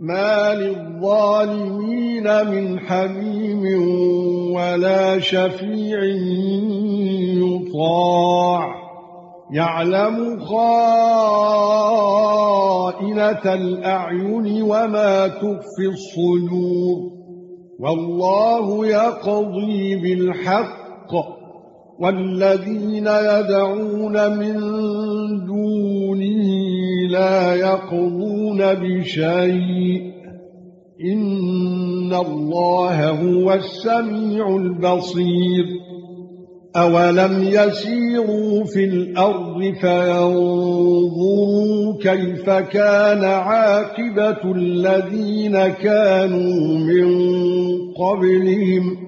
ما للظالمين من حميم ولا شفيع يطاع يعلم خائنة الأعين وما تخفي الصدور والله يقضي بالحق والذين يدعون من دونه لا يقضون بشيء. إن الله هو السميع البصير. أولم يسيروا في الأرض فينظروا كيف كان عاقبة الذين كانوا من قبلهم.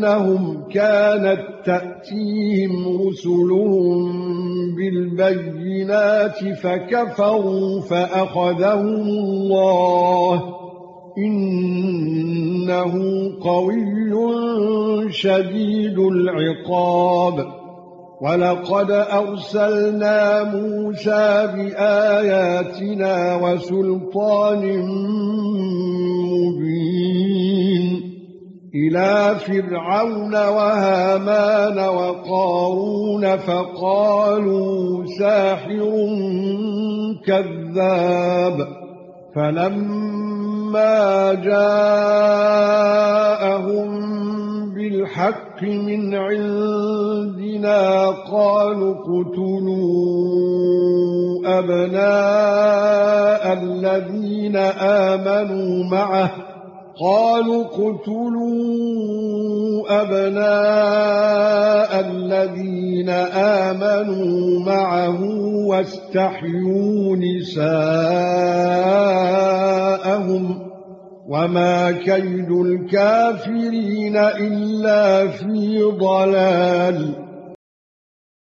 بانهم كانت تأتيهم رسلهم بالبينات فكفروا فأخذهم الله. إنه قوي شديد العقاب. ولقد أرسلنا موسى بآياتنا وسلطان مبين. إلى فرعون وهامان وقارون فقالوا ساحر كذاب فلما جاءهم بالحق من عندنا قالوا قتلوا أبناء الذين آمنوا معه قالوا قتلوا أبناء الذين آمنوا معه واستحيوا نساءهم وما كيد الكافرين إلا في ضلال